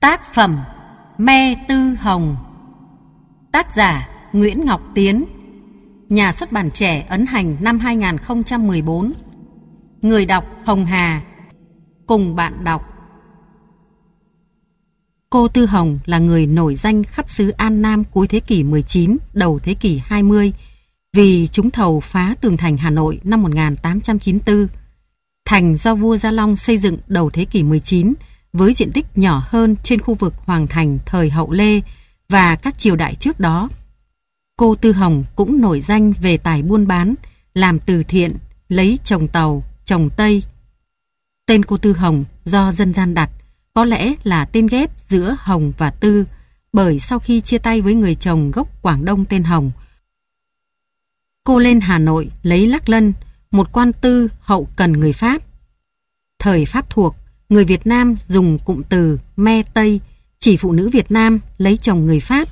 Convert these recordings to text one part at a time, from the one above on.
Tác phẩm Me Tư Hồng. Tác giả Nguyễn Ngọc Tiến. Nhà xuất bản trẻ ấn hành năm 2014 Người đọc Hồng Hà. Cùng bạn đọc. Cô Tư Hồng là người nổi danh khắp xứ An Nam cuối thế kỷ 19, đầu thế kỷ 20 vì chúng thầu phá tường thành Hà Nội năm 1894. Thành do vua Gia Long xây dựng đầu thế kỷ 19 với diện tích nhỏ hơn trên khu vực Hoàng Thành thời Hậu Lê và các triều đại trước đó. Cô Tư Hồng cũng nổi danh về tài buôn bán, làm từ thiện, lấy chồng tàu, chồng tây. Tên cô Tư Hồng do dân gian đặt, có lẽ là tên ghép giữa Hồng và Tư, bởi sau khi chia tay với người chồng gốc Quảng Đông tên Hồng, cô lên Hà Nội lấy Lắc Lân, một quan tư hậu cần người Pháp. Thời Pháp thuộc, người Việt Nam dùng cụm từ me Tây chỉ phụ nữ Việt Nam lấy chồng người Pháp.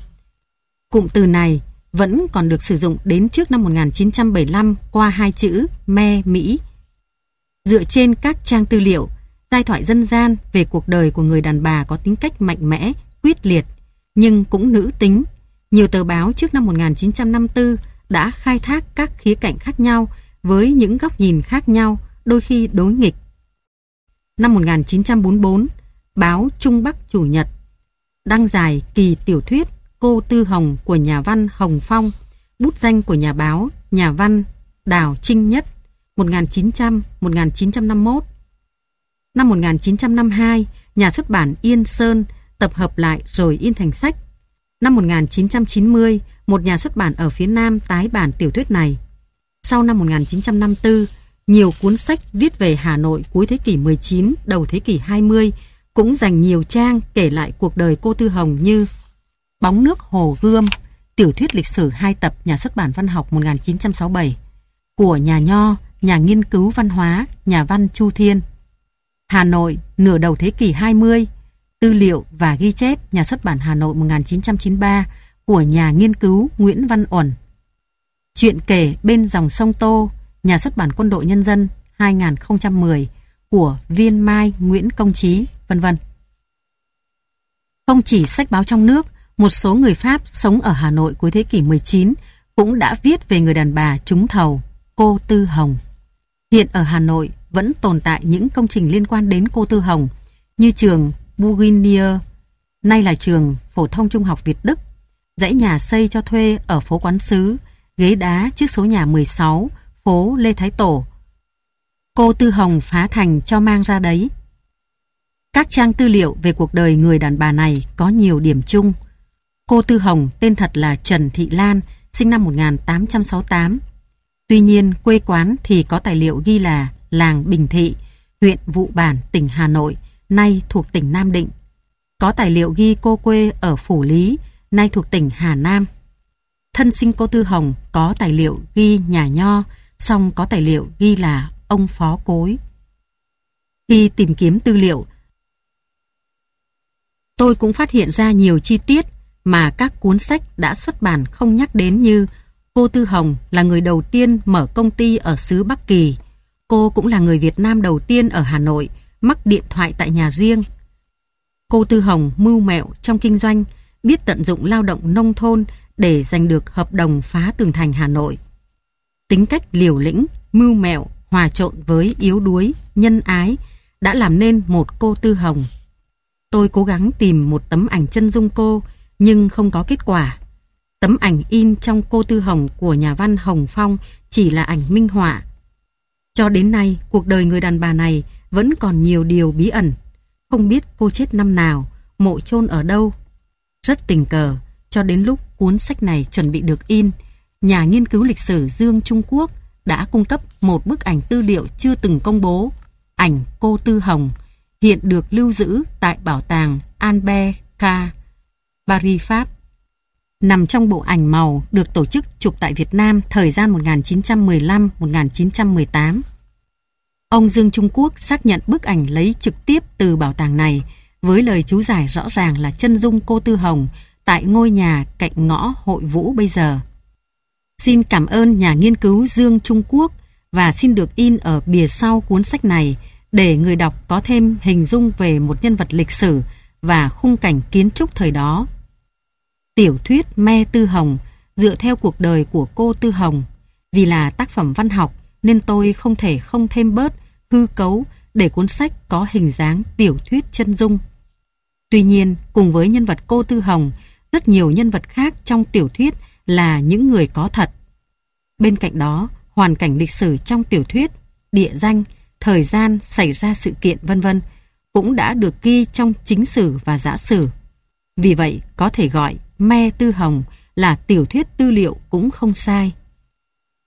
Cụm từ này vẫn còn được sử dụng đến trước năm 1975 qua hai chữ me Mỹ. Dựa trên các trang tư liệu, giai thoại dân gian về cuộc đời của người đàn bà có tính cách mạnh mẽ, quyết liệt, nhưng cũng nữ tính. Nhiều tờ báo trước năm 1954 đã khai thác các khía cạnh khác nhau với những góc nhìn khác nhau, đôi khi đối nghịch. Năm 1944, báo Trung Bắc Chủ nhật đăng giải kỳ tiểu thuyết Cô Tư Hồng của nhà văn Hồng Phong, bút danh của nhà báo, nhà văn Đào Trinh Nhất 1900-1951. Năm 1952, nhà xuất bản Yên Sơn tập hợp lại rồi in thành sách. Năm 1990, một nhà xuất bản ở phía Nam tái bản tiểu thuyết này. Sau năm 1954, nhiều cuốn sách viết về Hà Nội cuối thế kỷ 19, đầu thế kỷ 20 cũng dành nhiều trang kể lại cuộc đời cô Tư Hồng như Bóng nước Hồ Gươm, tiểu thuyết lịch sử hai tập nhà xuất bản văn học 1967, của nhà Nho, nhà nghiên cứu văn hóa, nhà văn Chu Thiên. Hà Nội, nửa đầu thế kỷ 20, tư liệu và ghi chép nhà xuất bản Hà Nội 1993 của nhà nghiên cứu Nguyễn Văn Uẩn. Chuyện kể bên dòng sông Tô, nhà xuất bản Quân đội Nhân dân 2010 của Viên Mai Nguyễn Công Trí, vân vân. Không chỉ sách báo trong nước, một số người Pháp sống ở Hà Nội cuối thế kỷ 19 cũng đã viết về người đàn bà trúng thầu, cô Tư Hồng. Hiện ở Hà Nội vẫn tồn tại những công trình liên quan đến cô Tư Hồng như trường Bouguinier, nay là trường phổ thông trung học Việt Đức, dãy nhà xây cho thuê ở phố Quán Sứ, ghế đá trước số nhà 16, phố Lê Thái Tổ. Cô Tư Hồng phá thành cho mang ra đấy. Các trang tư liệu về cuộc đời người đàn bà này có nhiều điểm chung. Cô Tư Hồng tên thật là Trần Thị Lan, sinh năm 1868. Tuy nhiên, quê quán thì có tài liệu ghi là làng Bình Thị, huyện Vụ Bản, tỉnh Hà Nội, nay thuộc tỉnh Nam Định. Có tài liệu ghi cô quê ở Phủ Lý, nay thuộc tỉnh Hà Nam. Thân sinh cô Tư Hồng có tài liệu ghi nhà nho, song có tài liệu ghi là ông phó cối. Khi tìm kiếm tư liệu, tôi cũng phát hiện ra nhiều chi tiết mà các cuốn sách đã xuất bản không nhắc đến như cô Tư Hồng là người đầu tiên mở công ty ở xứ Bắc Kỳ. Cô cũng là người Việt Nam đầu tiên ở Hà Nội mắc điện thoại tại nhà riêng. Cô Tư Hồng mưu mẹo trong kinh doanh, biết tận dụng lao động nông thôn để giành được hợp đồng phá tường thành Hà Nội. Tính cách liều lĩnh, mưu mẹo, hòa trộn với yếu đuối, nhân ái đã làm nên một cô Tư Hồng. Tôi cố gắng tìm một tấm ảnh chân dung cô nhưng không có kết quả. Tấm ảnh in trong cô Tư Hồng của nhà văn Hồng Phong chỉ là ảnh minh họa. Cho đến nay, cuộc đời người đàn bà này vẫn còn nhiều điều bí ẩn. Không biết cô chết năm nào, mộ chôn ở đâu. Rất tình cờ, cho đến lúc cuốn sách này chuẩn bị được in, nhà nghiên cứu lịch sử Dương Trung Quốc đã cung cấp một bức ảnh tư liệu chưa từng công bố, ảnh cô Tư Hồng, hiện được lưu giữ tại bảo tàng Albert K. Paris, Pháp. Nằm trong bộ ảnh màu được tổ chức chụp tại Việt Nam thời gian 1915-1918. Ông Dương Trung Quốc xác nhận bức ảnh lấy trực tiếp từ bảo tàng này với lời chú giải rõ ràng là chân dung cô Tư Hồng tại ngôi nhà cạnh ngõ hội vũ bây giờ. Xin cảm ơn nhà nghiên cứu Dương Trung Quốc và xin được in ở bìa sau cuốn sách này để người đọc có thêm hình dung về một nhân vật lịch sử và khung cảnh kiến trúc thời đó. Tiểu thuyết Me Tư Hồng dựa theo cuộc đời của cô Tư Hồng. Vì là tác phẩm văn học nên tôi không thể không thêm bớt hư cấu để cuốn sách có hình dáng tiểu thuyết chân dung. Tuy nhiên, cùng với nhân vật cô Tư Hồng, rất nhiều nhân vật khác trong tiểu thuyết là những người có thật. Bên cạnh đó, hoàn cảnh lịch sử trong tiểu thuyết, địa danh, thời gian xảy ra sự kiện vân vân cũng đã được ghi trong chính sử và giả sử. Vì vậy, có thể gọi Me Tư Hồng là tiểu thuyết tư liệu cũng không sai.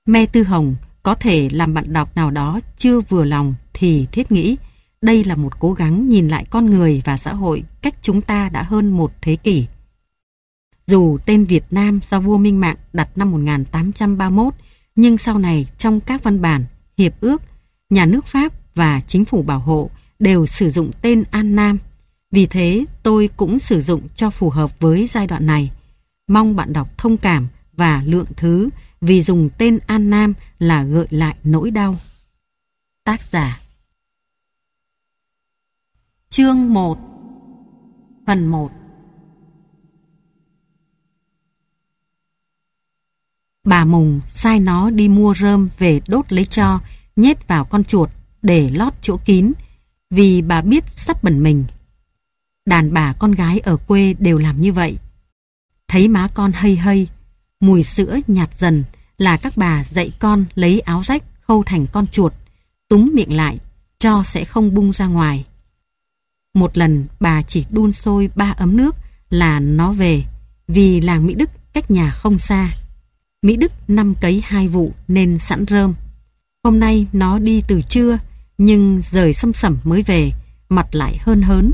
Me Tư Hồng có thể làm bạn đọc nào đó chưa vừa lòng thì thiết nghĩ đây là một cố gắng nhìn lại con người và xã hội cách chúng ta đã hơn một thế kỷ. Dù tên Việt Nam do vua Minh Mạng đặt năm 1831, nhưng sau này trong các văn bản, hiệp ước, nhà nước Pháp và chính phủ bảo hộ đều sử dụng tên An Nam. Vì thế tôi cũng sử dụng cho phù hợp với giai đoạn này. Mong bạn đọc thông cảm và lượng thứ vì dùng tên An Nam là gợi lại nỗi đau. Tác giả Chương 1 Phần 1 Bà Mùng sai nó đi mua rơm về đốt lấy cho, nhét vào con chuột để lót chỗ kín, vì bà biết sắp bẩn mình. Đàn bà con gái ở quê đều làm như vậy. Thấy má con hây hây, mùi sữa nhạt dần là các bà dạy con lấy áo rách khâu thành con chuột, túng miệng lại, cho sẽ không bung ra ngoài. Một lần bà chỉ đun sôi ba ấm nước là nó về, vì làng Mỹ Đức cách nhà không xa. Mỹ Đức năm cấy hai vụ nên sẵn rơm. Hôm nay nó đi từ trưa, nhưng rời xâm sẩm mới về, mặt lại hơn hớn.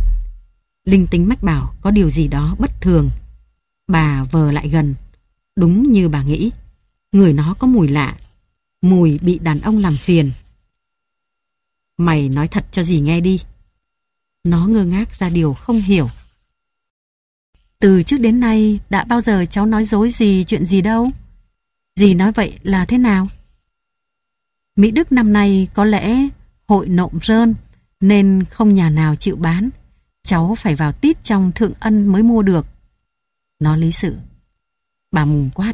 Linh tính mách bảo có điều gì đó bất thường. Bà vờ lại gần, đúng như bà nghĩ. Người nó có mùi lạ, mùi bị đàn ông làm phiền. Mày nói thật cho gì nghe đi. Nó ngơ ngác ra điều không hiểu. Từ trước đến nay đã bao giờ cháu nói dối gì chuyện gì đâu. Dì nói vậy là thế nào? Mỹ Đức năm nay có lẽ hội nộm rơn nên không nhà nào chịu bán. Cháu phải vào tít trong thượng ân mới mua được. Nó lý sự. Bà mùng quát.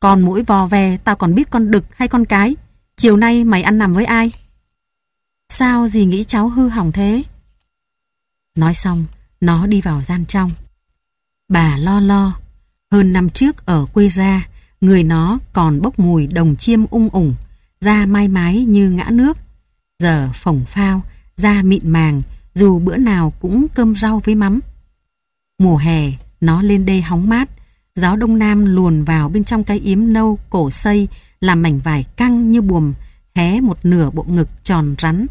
Con mũi vò ve tao còn biết con đực hay con cái. Chiều nay mày ăn nằm với ai? Sao dì nghĩ cháu hư hỏng thế? Nói xong, nó đi vào gian trong. Bà lo lo. Hơn năm trước ở quê ra, Người nó còn bốc mùi đồng chiêm ung ủng, da mai mái như ngã nước. Giờ phồng phao, da mịn màng, dù bữa nào cũng cơm rau với mắm. Mùa hè, nó lên đê hóng mát, gió đông nam luồn vào bên trong cái yếm nâu cổ xây làm mảnh vải căng như buồm, hé một nửa bộ ngực tròn rắn.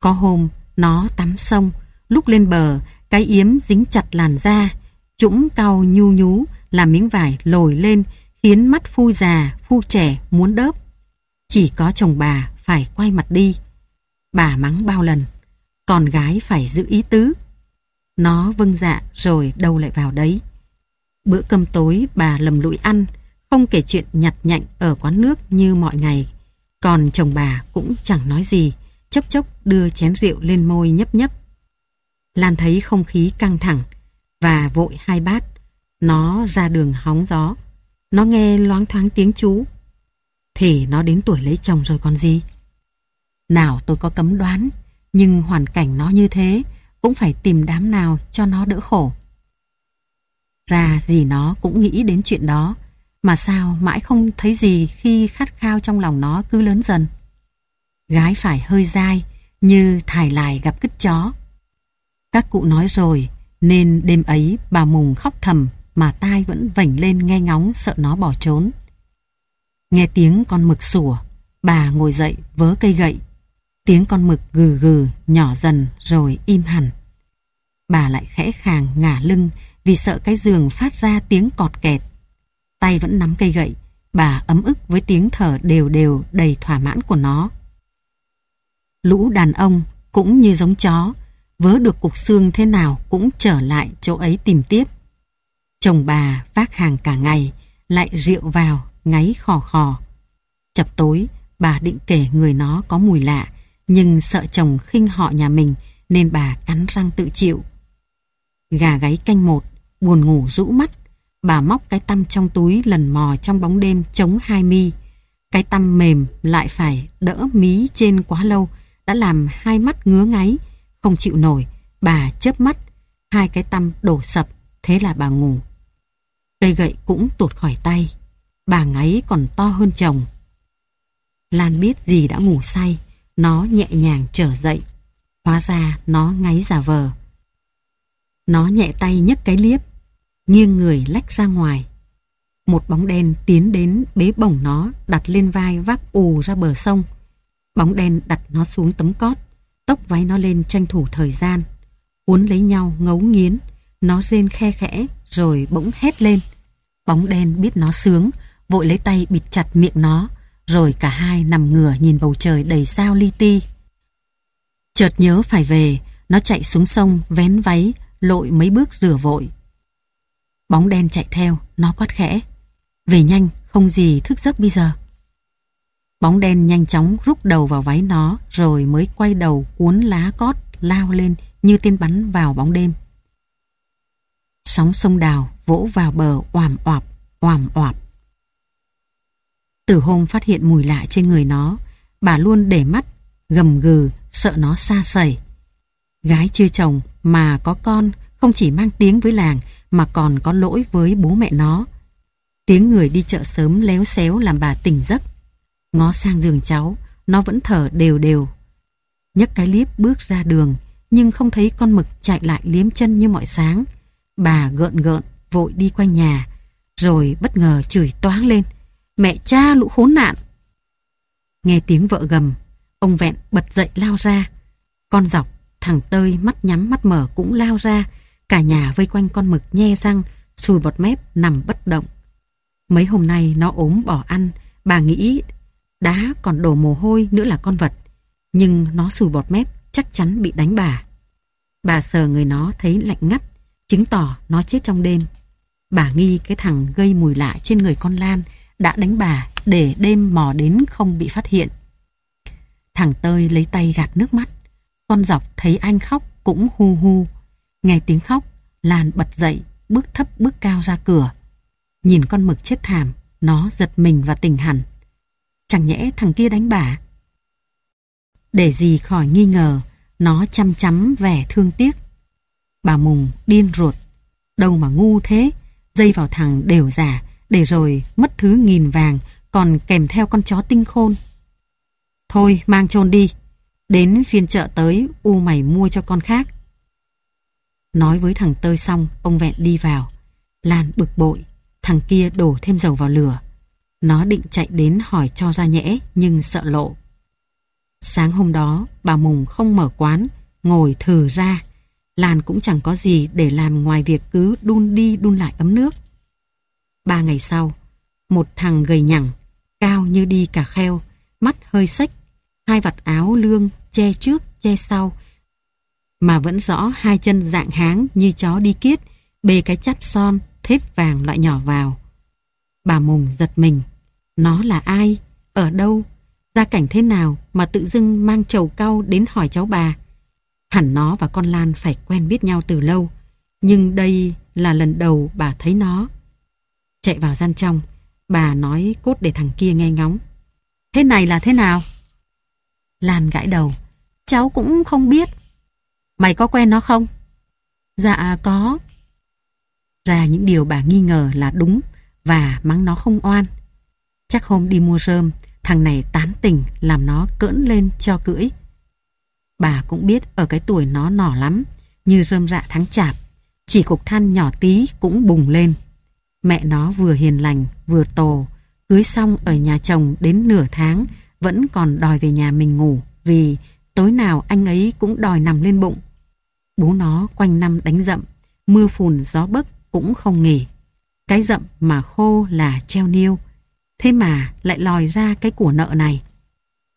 Có hôm, nó tắm sông, lúc lên bờ, cái yếm dính chặt làn da, trũng cau nhu nhú, làm miếng vải lồi lên, khiến mắt phu già, phu trẻ muốn đớp. Chỉ có chồng bà phải quay mặt đi. Bà mắng bao lần, con gái phải giữ ý tứ. Nó vâng dạ rồi đâu lại vào đấy. Bữa cơm tối bà lầm lũi ăn, không kể chuyện nhặt nhạnh ở quán nước như mọi ngày. Còn chồng bà cũng chẳng nói gì, chốc chốc đưa chén rượu lên môi nhấp nhấp. Lan thấy không khí căng thẳng và vội hai bát. Nó ra đường hóng gió. Nó nghe loáng thoáng tiếng chú. Thì nó đến tuổi lấy chồng rồi còn gì? Nào tôi có cấm đoán, nhưng hoàn cảnh nó như thế, cũng phải tìm đám nào cho nó đỡ khổ. Ra gì nó cũng nghĩ đến chuyện đó, mà sao mãi không thấy gì khi khát khao trong lòng nó cứ lớn dần. Gái phải hơi dai, như thải lại gặp cứt chó. Các cụ nói rồi, nên đêm ấy bà Mùng khóc thầm mà tai vẫn vảnh lên nghe ngóng sợ nó bỏ trốn. Nghe tiếng con mực sủa, bà ngồi dậy vớ cây gậy. Tiếng con mực gừ gừ nhỏ dần rồi im hẳn. Bà lại khẽ khàng ngả lưng vì sợ cái giường phát ra tiếng cọt kẹt. Tay vẫn nắm cây gậy, bà ấm ức với tiếng thở đều đều đầy thỏa mãn của nó. Lũ đàn ông cũng như giống chó, vớ được cục xương thế nào cũng trở lại chỗ ấy tìm tiếp. Chồng bà vác hàng cả ngày, lại rượu vào, ngáy khò khò. Chập tối, bà định kể người nó có mùi lạ, nhưng sợ chồng khinh họ nhà mình nên bà cắn răng tự chịu. Gà gáy canh một, buồn ngủ rũ mắt. Bà móc cái tăm trong túi lần mò trong bóng đêm chống hai mi. Cái tăm mềm lại phải đỡ mí trên quá lâu đã làm hai mắt ngứa ngáy, không chịu nổi. Bà chớp mắt, hai cái tăm đổ sập, thế là bà ngủ. Cây gậy cũng tuột khỏi tay. Bà ngáy còn to hơn chồng. Lan biết gì đã ngủ say, nó nhẹ nhàng trở dậy. Hóa ra nó ngáy giả vờ. Nó nhẹ tay nhấc cái liếp, nghiêng người lách ra ngoài. Một bóng đen tiến đến bế bổng nó đặt lên vai vác ù ra bờ sông. Bóng đen đặt nó xuống tấm cót, tóc váy nó lên tranh thủ thời gian. Uốn lấy nhau ngấu nghiến, nó rên khe khẽ rồi bỗng hét lên. Bóng đen biết nó sướng, vội lấy tay bịt chặt miệng nó, rồi cả hai nằm ngửa nhìn bầu trời đầy sao li ti. Chợt nhớ phải về, nó chạy xuống sông, vén váy, lội mấy bước rửa vội. Bóng đen chạy theo, nó quát khẽ. Về nhanh, không gì thức giấc bây giờ. Bóng đen nhanh chóng rút đầu vào váy nó, rồi mới quay đầu cuốn lá cót, lao lên như tên bắn vào bóng đêm. Sóng sông đào vỗ vào bờ oàm oạp, oàm oạp. Từ hôm phát hiện mùi lạ trên người nó, bà luôn để mắt, gầm gừ, sợ nó xa sẩy. Gái chưa chồng mà có con không chỉ mang tiếng với làng mà còn có lỗi với bố mẹ nó. Tiếng người đi chợ sớm léo xéo làm bà tỉnh giấc. Ngó sang giường cháu, nó vẫn thở đều đều. nhấc cái liếp bước ra đường, nhưng không thấy con mực chạy lại liếm chân như mọi sáng. Bà gợn gợn, vội đi quanh nhà, rồi bất ngờ chửi toáng lên. Mẹ cha lũ khốn nạn! Nghe tiếng vợ gầm, ông vẹn bật dậy lao ra. Con dọc, thằng tơi mắt nhắm mắt mở cũng lao ra. Cả nhà vây quanh con mực nhe răng, sùi bọt mép nằm bất động. Mấy hôm nay nó ốm bỏ ăn, bà nghĩ đá còn đổ mồ hôi nữa là con vật. Nhưng nó sùi bọt mép chắc chắn bị đánh bà. Bà sờ người nó thấy lạnh ngắt, chứng tỏ nó chết trong đêm. Bà nghi cái thằng gây mùi lạ trên người con Lan đã đánh bà để đêm mò đến không bị phát hiện. Thằng Tơi lấy tay gạt nước mắt. Con dọc thấy anh khóc cũng hu hu. Nghe tiếng khóc, Lan bật dậy, bước thấp bước cao ra cửa. Nhìn con mực chết thảm, nó giật mình và tỉnh hẳn. Chẳng nhẽ thằng kia đánh bà. Để gì khỏi nghi ngờ, nó chăm chắm vẻ thương tiếc. Bà Mùng điên ruột. Đâu mà ngu thế, dây vào thằng đều giả, để rồi mất thứ nghìn vàng, còn kèm theo con chó tinh khôn. Thôi mang chôn đi, đến phiên chợ tới u mày mua cho con khác. Nói với thằng Tơi xong, ông Vẹn đi vào. Lan bực bội, thằng kia đổ thêm dầu vào lửa. Nó định chạy đến hỏi cho ra nhẽ, nhưng sợ lộ. Sáng hôm đó, bà Mùng không mở quán, ngồi thử ra. Lan cũng chẳng có gì để làm ngoài việc cứ đun đi đun lại ấm nước. Ba ngày sau, một thằng gầy nhẳng, cao như đi cả kheo, mắt hơi sách, hai vạt áo lương che trước che sau, mà vẫn rõ hai chân dạng háng như chó đi kiết, bê cái chắp son, thép vàng loại nhỏ vào. Bà Mùng giật mình, nó là ai, ở đâu, gia cảnh thế nào mà tự dưng mang chầu cau đến hỏi cháu bà. Hẳn nó và con Lan phải quen biết nhau từ lâu, nhưng đây là lần đầu bà thấy nó. Chạy vào gian trong, bà nói cốt để thằng kia nghe ngóng. Thế này là thế nào? Lan gãi đầu. Cháu cũng không biết. Mày có quen nó không? Dạ có. Ra những điều bà nghi ngờ là đúng và mắng nó không oan. Chắc hôm đi mua rơm, thằng này tán tỉnh làm nó cỡn lên cho cưỡi. Bà cũng biết ở cái tuổi nó nỏ lắm, như rơm rạ tháng chạp, chỉ cục than nhỏ tí cũng bùng lên. Mẹ nó vừa hiền lành, vừa tổ, cưới xong ở nhà chồng đến nửa tháng, vẫn còn đòi về nhà mình ngủ, vì tối nào anh ấy cũng đòi nằm lên bụng. Bố nó quanh năm đánh dậm, mưa phùn gió bấc cũng không nghỉ. Cái dậm mà khô là treo niêu, thế mà lại lòi ra cái của nợ này.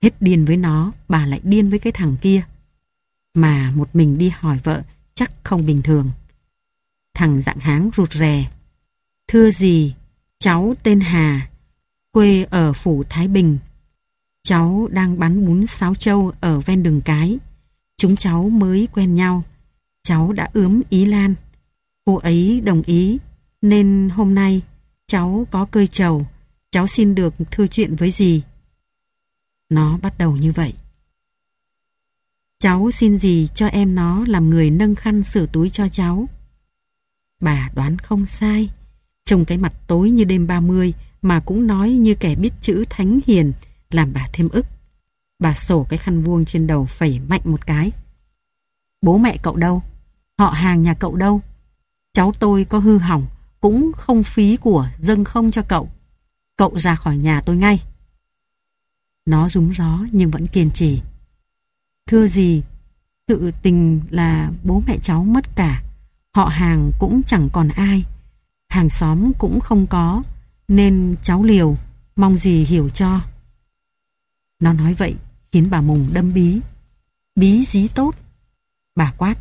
Hết điên với nó, bà lại điên với cái thằng kia. Mà một mình đi hỏi vợ chắc không bình thường. Thằng dạng háng rụt rè, Thưa gì, cháu tên Hà, quê ở Phủ Thái Bình. Cháu đang bán bún sáo châu ở ven đường cái. Chúng cháu mới quen nhau. Cháu đã ướm Ý Lan. Cô ấy đồng ý, nên hôm nay cháu có cơi trầu, cháu xin được thư chuyện với gì. Nó bắt đầu như vậy. Cháu xin gì cho em nó làm người nâng khăn sửa túi cho cháu. Bà đoán không sai. Trông cái mặt tối như đêm 30 mà cũng nói như kẻ biết chữ thánh hiền, làm bà thêm ức. Bà sổ cái khăn vuông trên đầu phẩy mạnh một cái. Bố mẹ cậu đâu? Họ hàng nhà cậu đâu? Cháu tôi có hư hỏng, cũng không phí của, dâng không cho cậu. Cậu ra khỏi nhà tôi ngay. Nó rúng gió nhưng vẫn kiên trì. Thưa gì, tự tình là bố mẹ cháu mất cả. Họ hàng cũng chẳng còn ai. Hàng xóm cũng không có. Nên cháu liều, mong gì hiểu cho. Nó nói vậy khiến bà Mùng đâm bí. Bí dí tốt. Bà quát.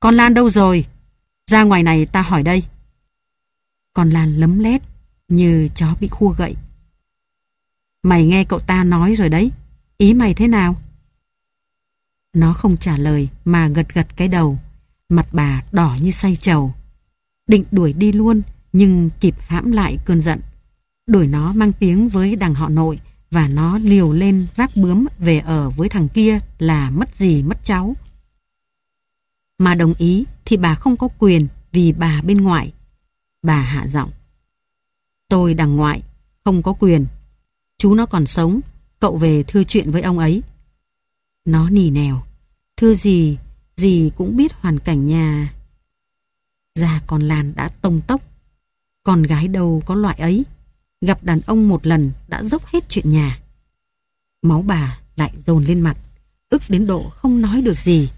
Con Lan đâu rồi? Ra ngoài này ta hỏi đây. Con Lan lấm lét như chó bị khua gậy. Mày nghe cậu ta nói rồi đấy. Ý mày thế nào? Nó không trả lời mà gật gật cái đầu. Mặt bà đỏ như say trầu. Định đuổi đi luôn nhưng kịp hãm lại cơn giận. Đuổi nó mang tiếng với đằng họ nội và nó liều lên vác bướm về ở với thằng kia là mất gì mất cháu. Mà đồng ý thì bà không có quyền vì bà bên ngoại. Bà hạ giọng. Tôi đằng ngoại, không có quyền. Chú nó còn sống, cậu về thưa chuyện với ông ấy. Nó nỉ nèo. Thưa gì, gì cũng biết hoàn cảnh nhà. Già còn Lan đã tông tốc. Con gái đâu có loại ấy. Gặp đàn ông một lần đã dốc hết chuyện nhà. Máu bà lại dồn lên mặt. Ức đến độ không nói được gì.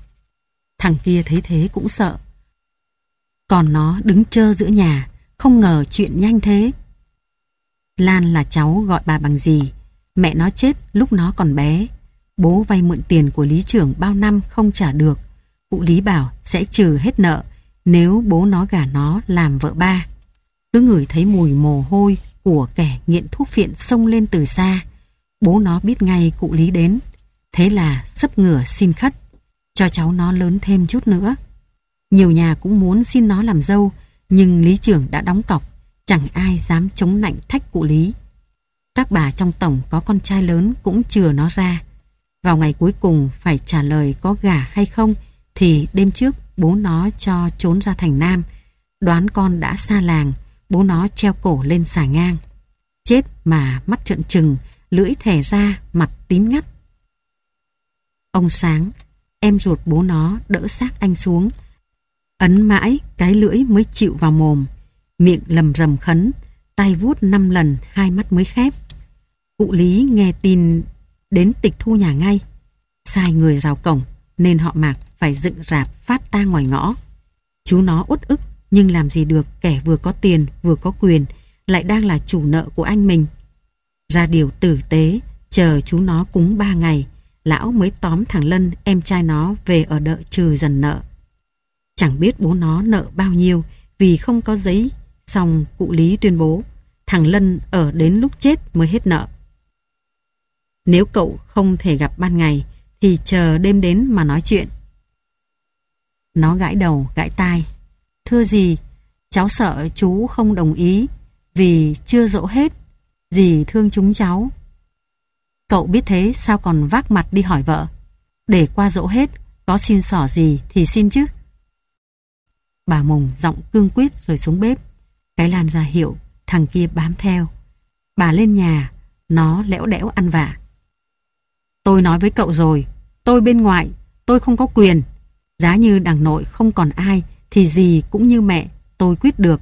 Thằng kia thấy thế cũng sợ. Còn nó đứng trơ giữa nhà, không ngờ chuyện nhanh thế. Lan là cháu gọi bà bằng gì. Mẹ nó chết lúc nó còn bé. Bố vay mượn tiền của lý trưởng bao năm không trả được. Cụ Lý bảo sẽ trừ hết nợ nếu bố nó gả nó làm vợ ba. Cứ ngửi thấy mùi mồ hôi của kẻ nghiện thuốc phiện xông lên từ xa. Bố nó biết ngay cụ Lý đến. Thế là sấp ngửa xin khất. Cho cháu nó lớn thêm chút nữa. Nhiều nhà cũng muốn xin nó làm dâu, nhưng lý trưởng đã đóng cọc, chẳng ai dám chống nạnh thách cụ lý. Các bà trong tổng có con trai lớn cũng chừa nó ra. Vào ngày cuối cùng phải trả lời có gả hay không thì đêm trước bố nó cho trốn ra thành Nam. Đoán con đã xa làng, bố nó treo cổ lên xà ngang. Chết mà mắt trợn trừng, lưỡi thẻ ra, mặt tím ngắt. Ông Sáng, em ruột bố nó đỡ xác anh xuống, Ấn mãi cái lưỡi mới chịu vào mồm, miệng lầm rầm khấn, tay vuốt năm lần hai mắt mới khép. Cụ Lý nghe tin đến tịch thu nhà ngay. Sai người rào cổng nên họ mạc phải dựng rạp phát ta ngoài ngõ. Chú nó uất ức nhưng làm gì được kẻ vừa có tiền vừa có quyền lại đang là chủ nợ của anh mình. Ra điều tử tế, chờ chú nó cúng ba ngày, lão mới tóm thằng Lân em trai nó về ở đợi trừ dần nợ. Chẳng biết bố nó nợ bao nhiêu vì không có giấy, xong cụ Lý tuyên bố thằng Lân ở đến lúc chết mới hết nợ. Nếu cậu không thể gặp ban ngày thì chờ đêm đến mà nói chuyện. Nó gãi đầu, gãi tai. Thưa gì, cháu sợ chú không đồng ý vì chưa dỗ hết. Dì thương chúng cháu. Cậu biết thế sao còn vác mặt đi hỏi vợ. Để qua dỗ hết, có xin sỏ gì thì xin chứ. Bà Mùng giọng cương quyết rồi xuống bếp. Cái lan ra hiệu, thằng kia bám theo. Bà lên nhà, nó lẽo đẽo ăn vạ. Tôi nói với cậu rồi, tôi bên ngoại, tôi không có quyền. Giá như đằng nội không còn ai, thì gì cũng như mẹ, tôi quyết được.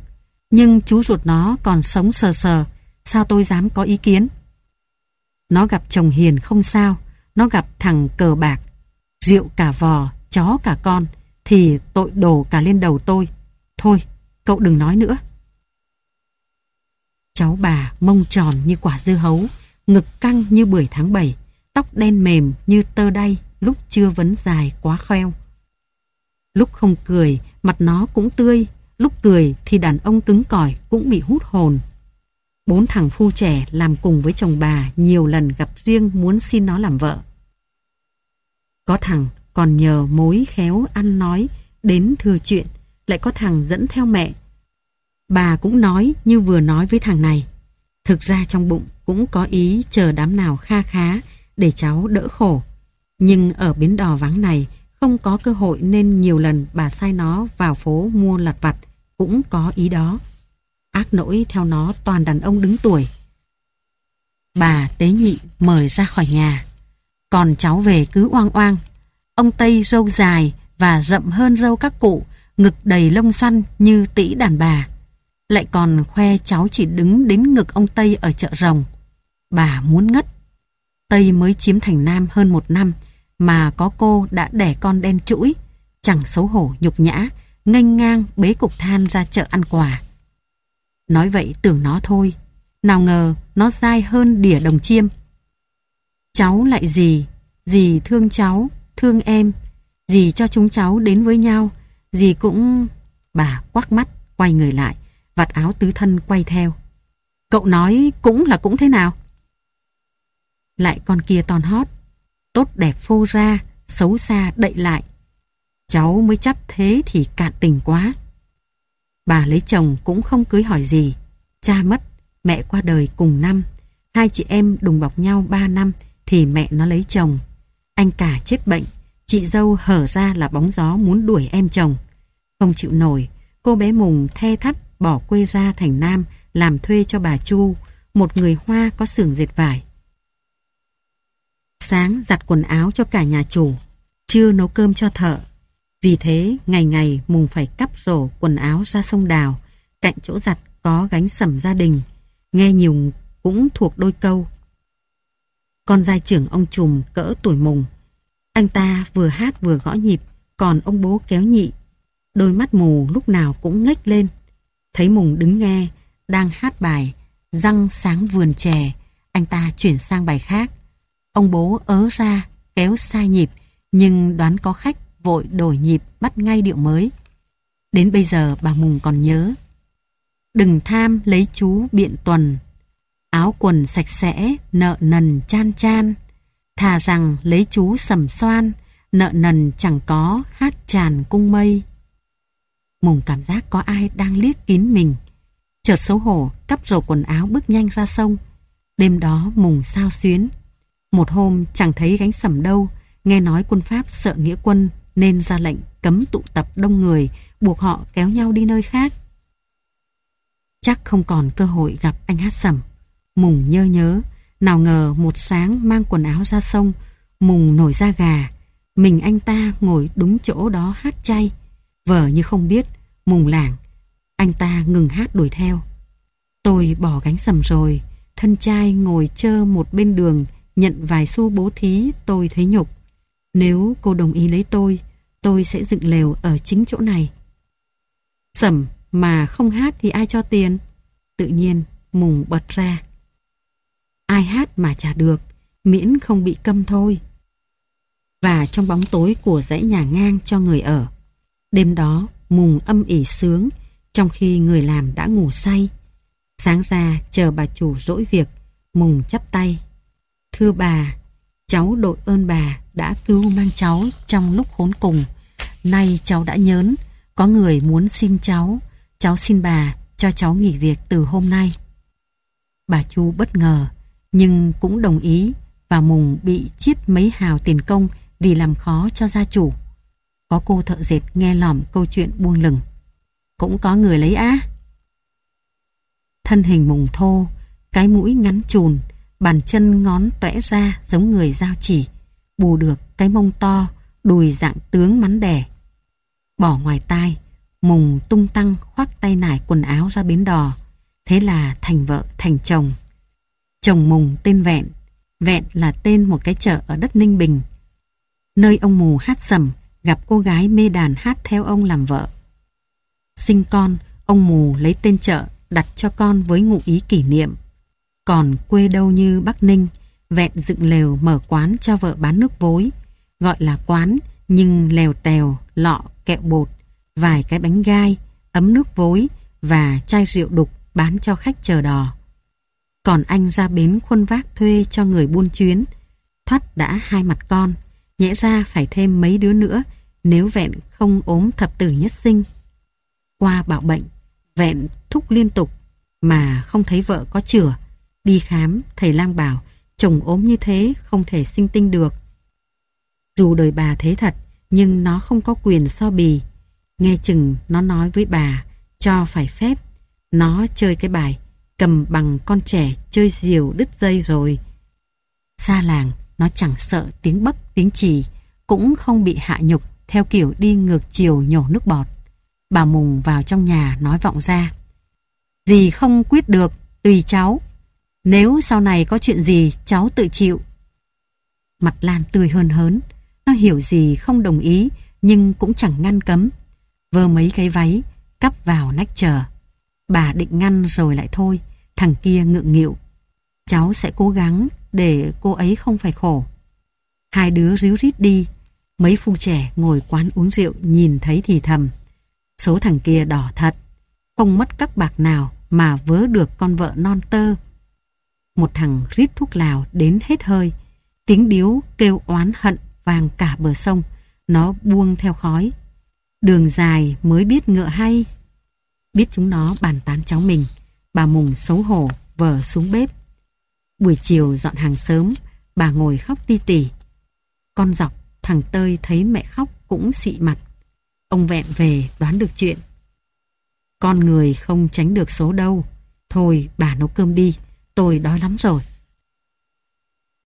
Nhưng chú ruột nó còn sống sờ sờ, sao tôi dám có ý kiến? Nó gặp chồng hiền không sao, nó gặp thằng cờ bạc, rượu cả vò, chó cả con, thì tội đổ cả lên đầu tôi. Thôi, cậu đừng nói nữa. Cháu bà mông tròn như quả dưa hấu, ngực căng như bưởi tháng 7, tóc đen mềm như tơ đay lúc chưa vấn dài quá khoeo. Lúc không cười, mặt nó cũng tươi, lúc cười thì đàn ông cứng cỏi cũng bị hút hồn. Bốn thằng phu trẻ làm cùng với chồng bà nhiều lần gặp riêng muốn xin nó làm vợ. Có thằng còn nhờ mối khéo ăn nói đến thừa chuyện lại có thằng dẫn theo mẹ. Bà cũng nói như vừa nói với thằng này. Thực ra trong bụng cũng có ý chờ đám nào kha khá để cháu đỡ khổ. Nhưng ở bến đò vắng này không có cơ hội nên nhiều lần bà sai nó vào phố mua lặt vặt cũng có ý đó. Ác nỗi theo nó toàn đàn ông đứng tuổi. Bà tế nhị mời ra khỏi nhà. Còn cháu về cứ oang oang. Ông Tây râu dài và rậm hơn râu các cụ, ngực đầy lông xoăn như tỷ đàn bà. Lại còn khoe cháu chỉ đứng đến ngực ông Tây ở chợ rồng. Bà muốn ngất. Tây mới chiếm thành Nam hơn một năm, mà có cô đã đẻ con đen chuỗi, chẳng xấu hổ nhục nhã, nghênh ngang bế cục than ra chợ ăn quà. Nói vậy tưởng nó thôi, nào ngờ nó dai hơn đỉa đồng chiêm. Cháu lại gì, gì thương cháu, thương em, gì cho chúng cháu đến với nhau, gì cũng... Bà quắc mắt, quay người lại, vạt áo tứ thân quay theo. Cậu nói cũng là cũng thế nào? Lại con kia ton hót, tốt đẹp phô ra, xấu xa đậy lại. Cháu mới chắc thế thì cạn tình quá. Bà lấy chồng cũng không cưới hỏi gì. Cha mất, mẹ qua đời cùng năm. Hai chị em đùng bọc nhau ba năm thì mẹ nó lấy chồng. Anh cả chết bệnh, chị dâu hở ra là bóng gió muốn đuổi em chồng. Không chịu nổi, cô bé Mùng the thắt bỏ quê ra thành Nam làm thuê cho bà Chu, một người Hoa có xưởng dệt vải. Sáng giặt quần áo cho cả nhà chủ, trưa nấu cơm cho thợ. Vì thế, ngày ngày Mùng phải cắp rổ quần áo ra sông Đào, cạnh chỗ giặt có gánh sẩm gia đình. Nghe nhiều cũng thuộc đôi câu. Con giai trưởng ông trùm cỡ tuổi Mùng. Anh ta vừa hát vừa gõ nhịp, còn ông bố kéo nhị. Đôi mắt mù lúc nào cũng ngách lên. Thấy Mùng đứng nghe, đang hát bài Răng sáng vườn chè, anh ta chuyển sang bài khác. Ông bố ớ ra, kéo sai nhịp, nhưng đoán có khách vội đổi nhịp bắt ngay điệu mới. Đến bây giờ bà Mùng còn nhớ. Đừng tham lấy chú biện tuần, áo quần sạch sẽ, nợ nần chan chan. Thà rằng lấy chú sầm xoan, nợ nần chẳng có hát tràn cung mây. Mùng cảm giác có ai đang liếc kín mình. Chợt xấu hổ, cắp rổ quần áo bước nhanh ra sông. Đêm đó mùng sao xuyến, một hôm chẳng thấy gánh sẩm đâu, nghe nói quân Pháp sợ nghĩa quân nên ra lệnh cấm tụ tập đông người, buộc họ kéo nhau đi nơi khác. Chắc không còn cơ hội gặp anh hát sẩm. Mùng nhơ nhớ, nào ngờ một sáng mang quần áo ra sông, Mùng nổi ra gà. Mình anh ta ngồi đúng chỗ đó hát chay. Vờ như không biết, Mùng lảng. Anh ta ngừng hát đuổi theo. Tôi bỏ gánh sầm rồi, thân trai ngồi chơ một bên đường, nhận vài xu bố thí tôi thấy nhục. Nếu cô đồng ý lấy tôi, tôi sẽ dựng lều ở chính chỗ này. Sẩm mà không hát thì ai cho tiền? Tự nhiên mùng bật ra. Ai hát mà trả được, miễn không bị câm thôi. Và trong bóng tối của dãy nhà ngang cho người ở. Đêm đó mùng âm ỉ sướng, trong khi người làm đã ngủ say. Sáng ra chờ bà chủ rỗi việc, mùng chắp tay Thưa bà, cháu đội ơn bà đã cứu mang cháu trong lúc khốn cùng. Nay cháu đã nhớn, có người muốn xin cháu. Cháu xin bà cho cháu nghỉ việc từ hôm nay. Bà Chu bất ngờ, nhưng cũng đồng ý và mùng bị chiết mấy hào tiền công vì làm khó cho gia chủ. Có cô thợ dệt nghe lỏm câu chuyện buông lửng. Cũng có người lấy á. Thân hình mùng thô, cái mũi ngắn chùn, bàn chân ngón toẽ ra giống người giao chỉ, bù được cái mông to, đùi dạng tướng mắn đẻ. Bỏ ngoài tai, mùng tung tăng khoác tay nải quần áo ra bến đò, thế là thành vợ thành chồng. Chồng mùng tên Vẹn, Vẹn là tên một cái chợ ở đất Ninh Bình. Nơi ông mù hát sầm, gặp cô gái mê đàn hát theo ông làm vợ. Sinh con, ông mù lấy tên chợ đặt cho con với ngụ ý kỷ niệm. Còn quê đâu như Bắc Ninh, vẹn dựng lều mở quán cho vợ bán nước vối. Gọi là quán, nhưng lèo tèo, lọ, kẹo bột, vài cái bánh gai, ấm nước vối và chai rượu đục bán cho khách chờ đò. Còn anh ra bến khuân vác thuê cho người buôn chuyến. Thoát đã hai mặt con, nhẽ ra phải thêm mấy đứa nữa nếu vẹn không ốm thập tử nhất sinh. Qua bạo bệnh, vẹn thúc liên tục mà không thấy vợ có chữa. Đi khám, thầy lang bảo chồng ốm như thế không thể sinh tinh được. Dù đời bà thế thật, nhưng nó không có quyền so bì. Nghe chừng nó nói với bà, cho phải phép. Nó chơi cái bài, cầm bằng con trẻ chơi diều đứt dây rồi. Xa làng, nó chẳng sợ tiếng bấc tiếng trì, cũng không bị hạ nhục theo kiểu đi ngược chiều nhổ nước bọt. Bà Mùng vào trong nhà nói vọng ra. Dì không quyết được, tùy cháu. Nếu sau này có chuyện gì cháu tự chịu. Mặt Lan tươi hơn hớn. Nó hiểu gì không đồng ý nhưng cũng chẳng ngăn cấm. Vơ mấy cái váy, cắp vào nách chờ. Bà định ngăn rồi lại thôi. Thằng kia ngượng nghịu. Cháu sẽ cố gắng để cô ấy không phải khổ. Hai đứa ríu rít đi. Mấy phu trẻ ngồi quán uống rượu nhìn thấy thì thầm. Số thằng kia đỏ thật. Không mất các bạc nào mà vớ được con vợ non tơ. Một thằng rít thuốc lào đến hết hơi. Tiếng điếu kêu oán hận vàng cả bờ sông. Nó buông theo khói. Đường dài mới biết ngựa hay. Biết chúng nó bàn tán cháu mình. Bà Mùng xấu hổ vờ xuống bếp. Buổi chiều dọn hàng sớm, bà ngồi khóc ti tỉ. Con dọc, thằng Tơi thấy mẹ khóc cũng xị mặt. Ông vẹn về đoán được chuyện. Con người không tránh được số đâu. Thôi bà nấu cơm đi, tôi đói lắm rồi.